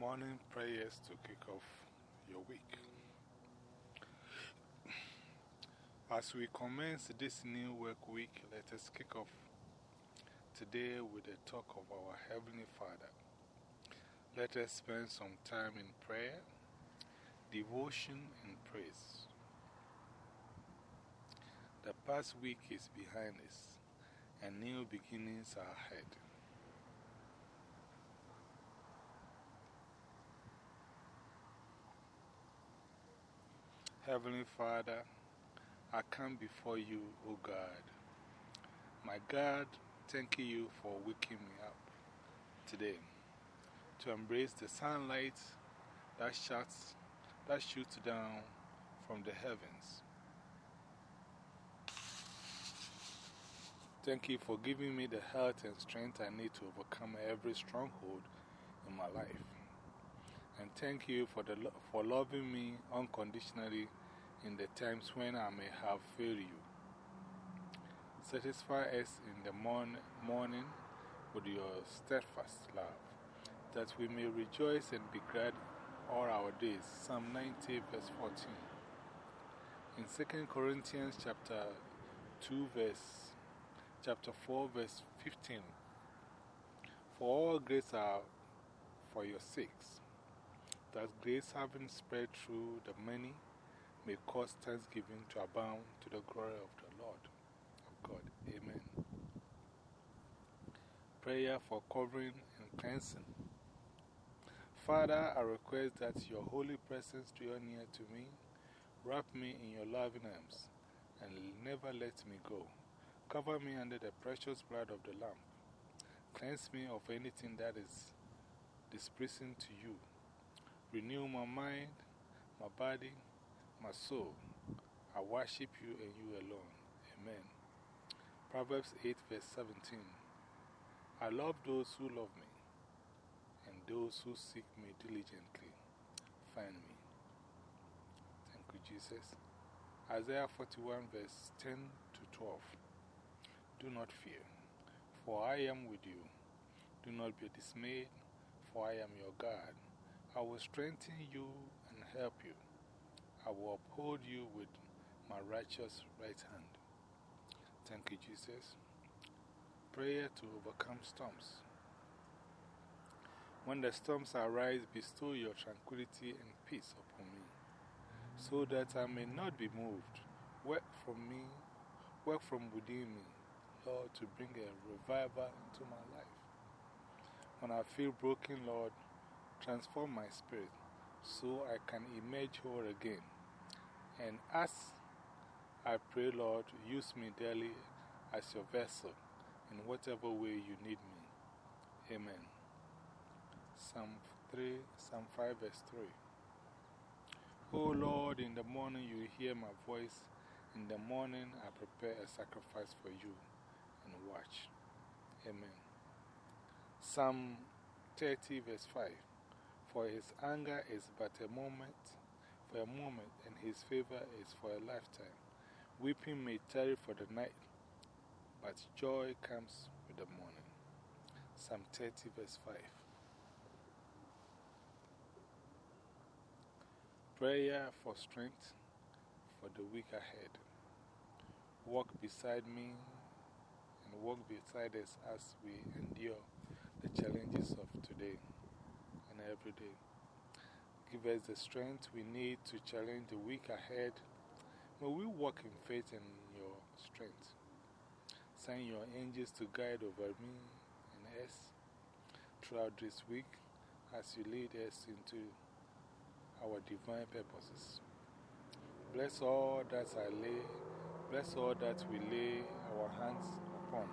morning prayers to kick off your week. As we commence this new work week, let us kick off today with a talk of our Heavenly Father. Let us spend some time in prayer, devotion, and praise. The past week is behind us, and new beginnings are ahead. Heavenly Father, I come before you, O God. My God, thank you for waking me up today to embrace the sunlight that, shuts, that shoots down from the heavens. Thank you for giving me the health and strength I need to overcome every stronghold in my life. And thank you for, the, for loving me unconditionally in the times when I may have failed you. Satisfy us in the morn morning with your steadfast love, that we may rejoice and be glad all our days. Psalm 90, verse 14. In 2 Corinthians chapter 2, verse, chapter 4, verse 15, For all grace are for your sakes, that grace having spread through the many may cause thanksgiving to abound to the glory of the Lord of God. Amen. Prayer for covering and cleansing. Father, I request that your holy presence draw near to me, wrap me in your loving arms, and never let me go. Cover me under the precious blood of the Lamb. Cleanse me of anything that is displeasing to you. Renew my mind, my body, my soul, I worship you and you alone. Amen. Proverbs 8, verse 17. I love those who love me, and those who seek me diligently find me. Thank you, Jesus. Isaiah 41, verse 10 to 12. Do not fear, for I am with you. Do not be dismayed, for I am your God. I will strengthen you and help you. I will uphold you with my righteous right hand. Thank you, Jesus. Prayer to overcome storms. When the storms arise, bestow your tranquility and peace upon me, so that I may not be moved. Work from me, work from within me, Lord, to bring a revival into my life. When I feel broken, Lord, transform my spirit so I can emerge whole again. And as I pray, Lord, use me daily as your vessel in whatever way you need me. Amen. Psalm 3, Psalm 5, verse 3. Oh Lord, in the morning you hear my voice. In the morning I prepare a sacrifice for you and watch. Amen. Psalm 30, verse 5. For his anger is but a moment, for a moment, and his favor is for a lifetime. Weeping may tarry for the night, but joy comes with the morning. Psalm 30, verse 5. Prayer for strength for the week ahead. Walk beside me and walk beside us as we endure the challenges of today every day. Give us the strength we need to challenge the week ahead. May we walk in faith in your strength. Send your angels to guide over me and us throughout this week as you lead us into our divine purposes. Bless all that I lay, bless all that we lay our hands upon.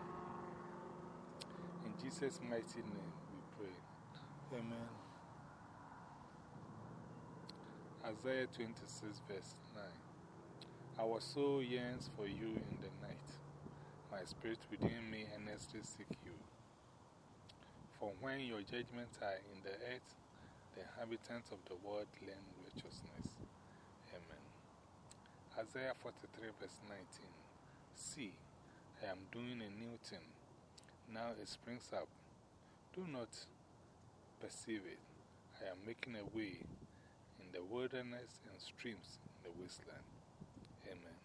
In Jesus' mighty name we pray. Amen. Isaiah 26, verse 9. Our soul yearns for you in the night. My spirit within me earnestly seek you. For when your judgments are in the earth, the inhabitants of the world learn righteousness. Amen. Isaiah 43, verse 19. See, I am doing a new thing. Now it springs up. Do not perceive it. I am making a way in the wilderness and streams in the wasteland. Amen.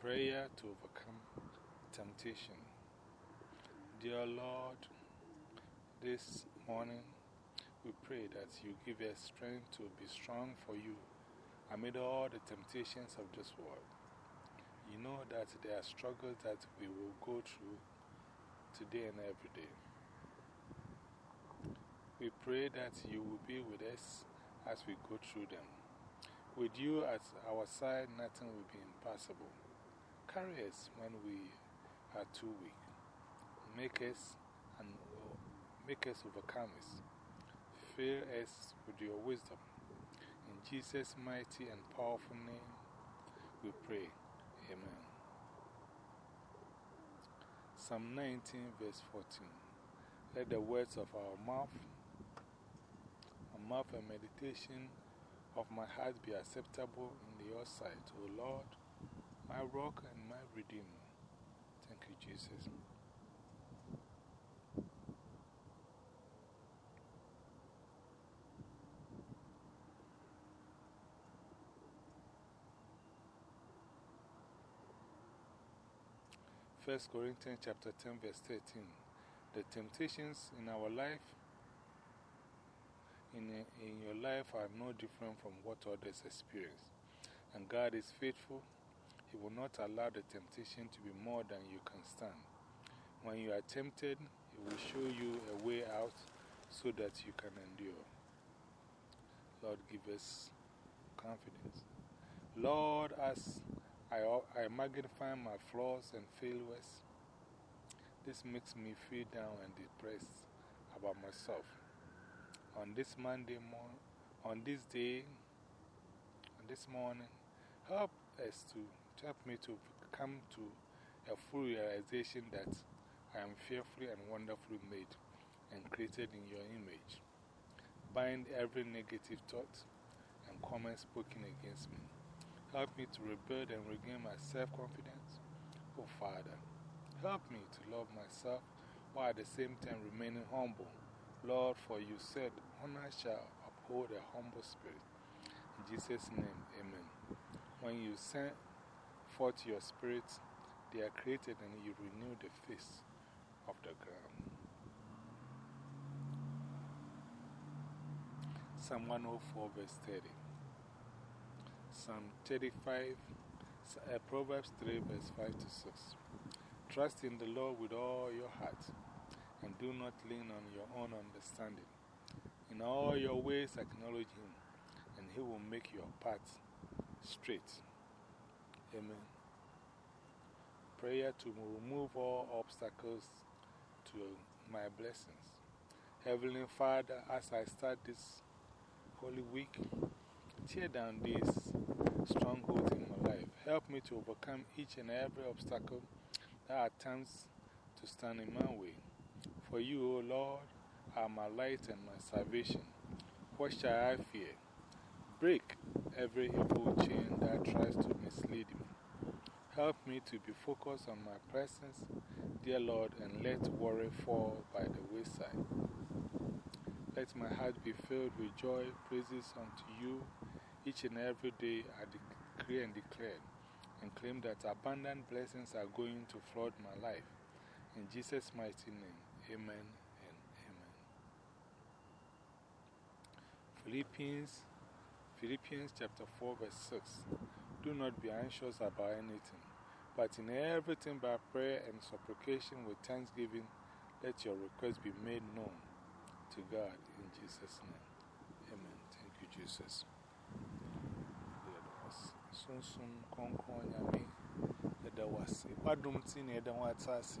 Prayer to overcome temptation. Dear Lord, this morning we pray that you give us strength to be strong for you amid all the temptations of this world. You know that there are struggles that we will go through today and every day. We pray that you will be with us as we go through them. With you at our side, nothing will be impossible. Carry us when we are too weak. Make us and uh, make us overcome us. Fill us with your wisdom. In Jesus' mighty and powerful name, we pray. Amen. Psalm 19, verse 14. Let the words of our mouth, mouth and meditation of my heart be acceptable in your sight, O Lord, my rock and my redeemer. Thank you, Jesus. First Corinthians chapter 10 verse 13. The temptations in our life, in, in your life, are no different from what others experience. And God is faithful he will not allow the temptation to be more than you can stand. When you are tempted, He will show you a way out so that you can endure. Lord, give us confidence. Lord, as I, I magnify my flaws and failures, this makes me feel down and depressed about myself. On this Monday morning, on this day, on this morning, help us to help me to come to a full realization that I am fearfully and wonderfully made and created in your image. Bind every negative thought and comment spoken against me. Help me to rebuild and regain my self confidence. Oh, Father, help me to love myself while at the same time remaining humble. Lord, for you said, Honor shall uphold a humble spirit. In Jesus' name, amen. When you send forth your spirit, they are created and you renew the face of the ground. Psalm 104, verse 30. Psalm 35, uh, Proverbs 3, verse 5 to 6. Trust in the Lord with all your heart do not lean on your own understanding. In all your ways, acknowledge Him, and He will make your path straight. Amen. Prayer to remove all obstacles to my blessings. Heavenly Father, as I start this Holy Week, tear down these strongholds in my life. Help me to overcome each and every obstacle that attempts to stand in my way. For you, O Lord, are my light and my salvation. What shall I fear? Break every evil chain that tries to mislead me. Help me to be focused on my presence, dear Lord, and let worry fall by the wayside. Let my heart be filled with joy, praises unto you each and every day. I decree and declare and claim that abundant blessings are going to flood my life. In Jesus' mighty name, amen and amen. Philippians Philippians chapter 4, verse 6. Do not be anxious about anything, but in everything by prayer and supplication with thanksgiving, let your requests be made known to God in Jesus' name. Amen. Thank you, Jesus. Badum tini eda watasi.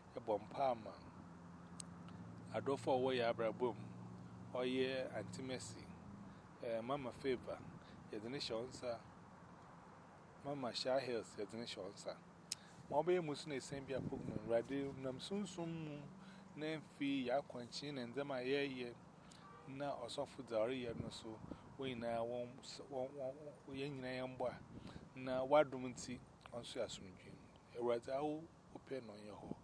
bomb palma. I draw for away Abra boom, or ye antimacy, uh, Mamma favor, Yadinishonsa, Mamma Shahills, Yadinishonsa. Mobile Musne sent me a Pokemon Radio Nam Sun Sum, Nam Fee, Yakwan Chin, and them I hear ye. Na ọsọfụ dara ya n'uso onye nyina ya mgba na wadum nti ọnso asomdwe awurade awo ope na onye hụ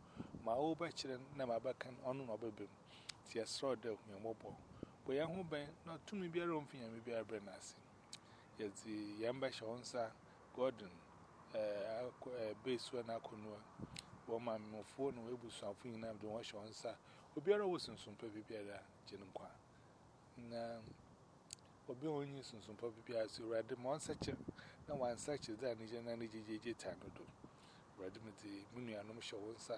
ma ọ bụ ekyir na ma abaka ọnụ na ọbebe m ti asọrọ dị ahụmịmọbọ bụ ya hụ bɛn na tumi biara mfi ya me biara bere n'ase yɛdze ya mba hyɛ wɔn nsa gordon eh, eh, beesua n'akonnwa wɔn maamefoɔ na wɔabusuafo nyinaa de wɔn hyɛ wɔn nsa. Obiara wɔ sunsumpa biara gye ne nkwa. Na obi a onye sunsumpa biara so awurade ma ɔnsakyere na wansakye dze a ne gye na ne gyegyegye taa no do. Awurade mu dze mu nuanom hyɛ wɔn nsa.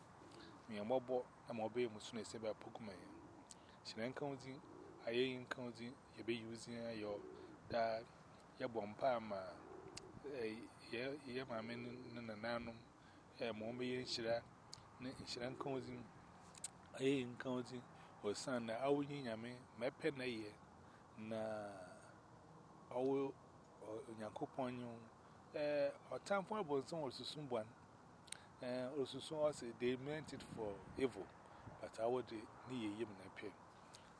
miya mɔbɔ na ma ɔbɛyɛ musu na ɛsɛ bɛ apɔkuma yɛ hyerɛn nka ho din ayɛ yi nka ho din yɛbɛyi wo din ayɛ daa yɛbɔ mpa ama eh, yɛ maame ne nananom eh, ma ɔmbɛyɛ nhyira ne nhyira nka ho din ayɛ yi nka ho din ɔsan na awonyi nyame mɛpɛ na yɛ na ɔwo onyankopɔn nyew eh, ɔtamfo abɔnsen wɔ susumbuan and also so I say they meant it for evil, but I would need him in a pen.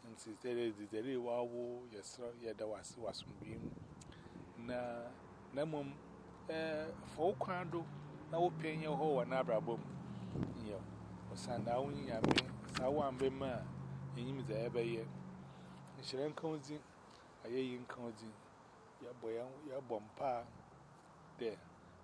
And since there is the day wow, yes, there was was beam. Na, Namum, eh, for Quando, now your whole and Abrabum. Yeah, or Sandown, Yammy, Sawan Bema, and him is a ever year. And she then comes in, year in counting, ya boy, ya bompa there.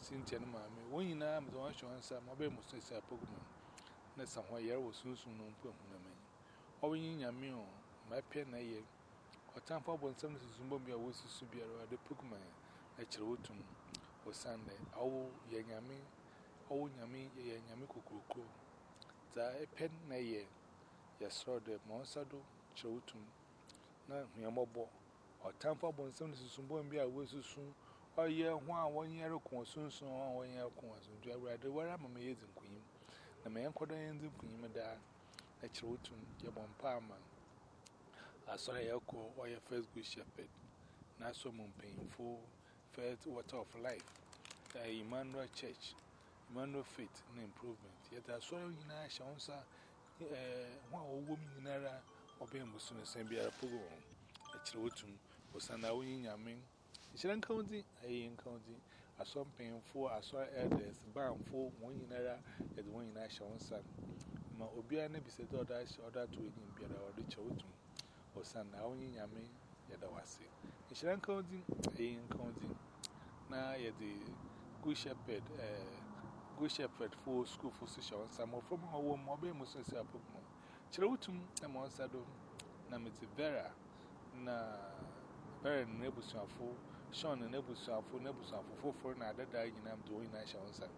Cynthia and Mammy, one in arm, the one showing some mobile must say a Pokemon. That's somewhere here was soon soon known for me. Oh, in your meal, my pen a year. Or time for one some Zumbia was to be a Pokemon, a Cherotum, or Sunday. Oh, Yami, oh, Yami, Yamiko Koko. The pen a year. Yes, sir, the Monsado, Cherotum. Now, Yamabo, or time for one some Zumbia was soon. ọyẹ hụ a wọnyẹ rekọ sunsun a wọnyẹ rekọ sunsun awurade wara ama ma yɛdzi nkunyim na ma yɛnkɔdɔ yɛndzi nkunyim daa na kyerɛ wotum yɛbɔ mpa ama. No asɔre yɛkɔ ɔyɛ first good shepherd. Na asɔ mu mpanyimfo first water of life. Uh, emmanuel church. Emmanuel faith eh, na improvement. Yɛde asɔre nyinaa hyɛ wo nsa ho a wɔwɔ mu nyinara ɔbɛn musu no biara pogo wɔn ɛkyerɛ wotum wɔsan na wonyi nyame. Shouldn't county, ain't county. I saw painful, I saw elders, bound for one in era as one in Ashawn son. My Obiana be said, or that order to him, be or the children, or son now in Yami, Yadawasi. Shouldn't county, ain't county. Now, yet the good shepherd, good shepherd for school for social, some more from our mobile Muslim Pokemon. Children, and Monsado, Namity Vera, na very nebusuafo. Sean and Nebusafu, Nebusafu, for for another dying in am doing I shall answer.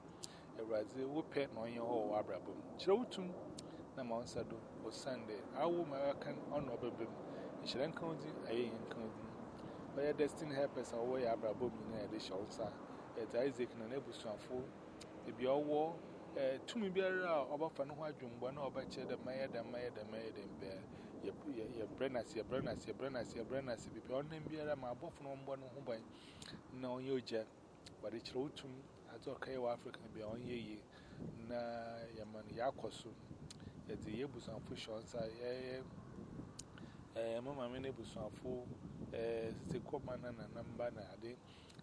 A razor will pet no your whole abrabum. Chrotum, Namansado, or Sunday, I will American on Obabum, and shall encounter a encounter. But your destiny helpers are way abrabum in a dish answer. At Isaac and Nebusafu, it be all war. To me, be a rubber for no one, one or by cheddar, my head, and my head, and my head, and bear. your brenners, your brenners, your brenners, your brenners, be beyond him, be a my buff no one who by. No your jet, but it's road to as okay, African beyond ye, na Yaman Yakosun, yet the Yabus and Fush on side, eh, Mamma Minibus and Fool, eh, the command and a number, and I did.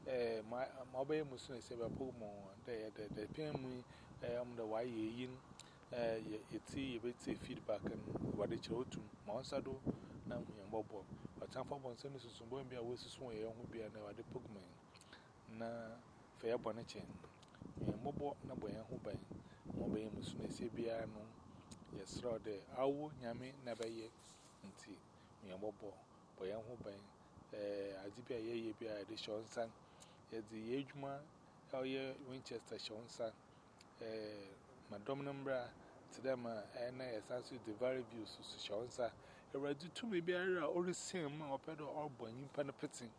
Eh, my mobile machine is a pomo, the pain me, um, the way you Uh, it's a bit feedback and what the children Monsado, Namuyan Bobo, or time for one sentence to Bombia was a sway who be an hour the Pokemon. Na fair bonnetin. Mobo, Naboyan Hubay, Mobay Musune Sebiano, yes, Rode, Awo, Yami, Nabaye, and tea, Mian Bobo, Boyan Hubay, Adibia, ye be a Shonsan, yet the Yajma, how ye Winchester Shonsan. my dominant bra to them, and I assess you the very views of Shonsa. A ready to me be a or same or pedo or bonny panapitin.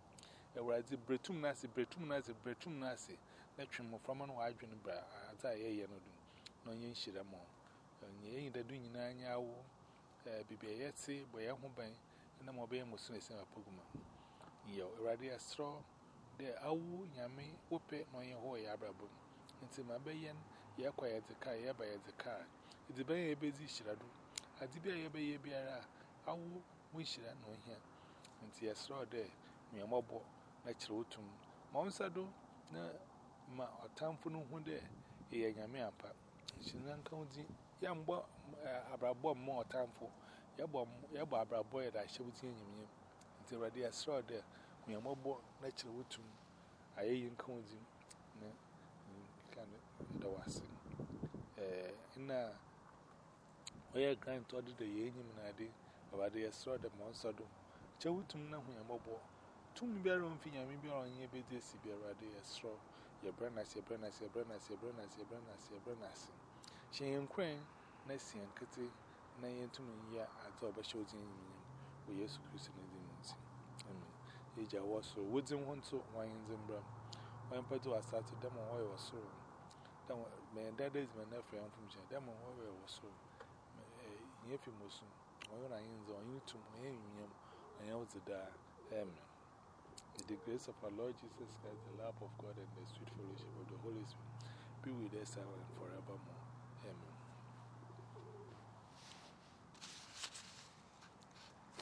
A ready bretum nasi, bretum nasi, bretum nasi, natural from an wagin bra, as I hear no do. No yin shidamo. And ye ain't doing nine yaw, be be yet say, by a homebane, and I'm obeying Muslims in a pogma. Yo, a radia straw, there awu, yammy, whoop it, no yin hoy abrabum. Into my bayon ya kwa ya zika ya ba ya zika idiban ya ebe zi shiradu adibia ya ebe ya ebe ara awu mun no hia nti ya sro de mi amabo na kire otum ma onsa do na ma otamfo no hu de ya nyame ampa. Shina nka odi ya mbo abrabo mo otamfo ya bo ya bo abrabo ya da shebuti nyimnyim nti rade ya sro de mi amabo na kire otum ayeyin kan odi na kan da wasin na oya grant ọ dị da ya enyi m na adị ọbada ya sọrọ da ma ọ nsọ dum. Chewu tum na hụ ya mọbọ tum bịara mfi ya bịara onye ebe dị esi bịara dị ya sọrọ ya bịara na asị bịara na asị bịara na asị bịara na asị bịara na asị bịara na asị shi ya nkwen na si ya nkịtị na ya ntum ya adị ọbacha ozi enyi m bụ yesu kristo na e dị my nephew am from yo so yin zo yin tum yin nyam anya wo da amen the grace of our Lord Jesus Christ, the love of God, and the sweet fellowship of the Holy Spirit be with us now and forevermore.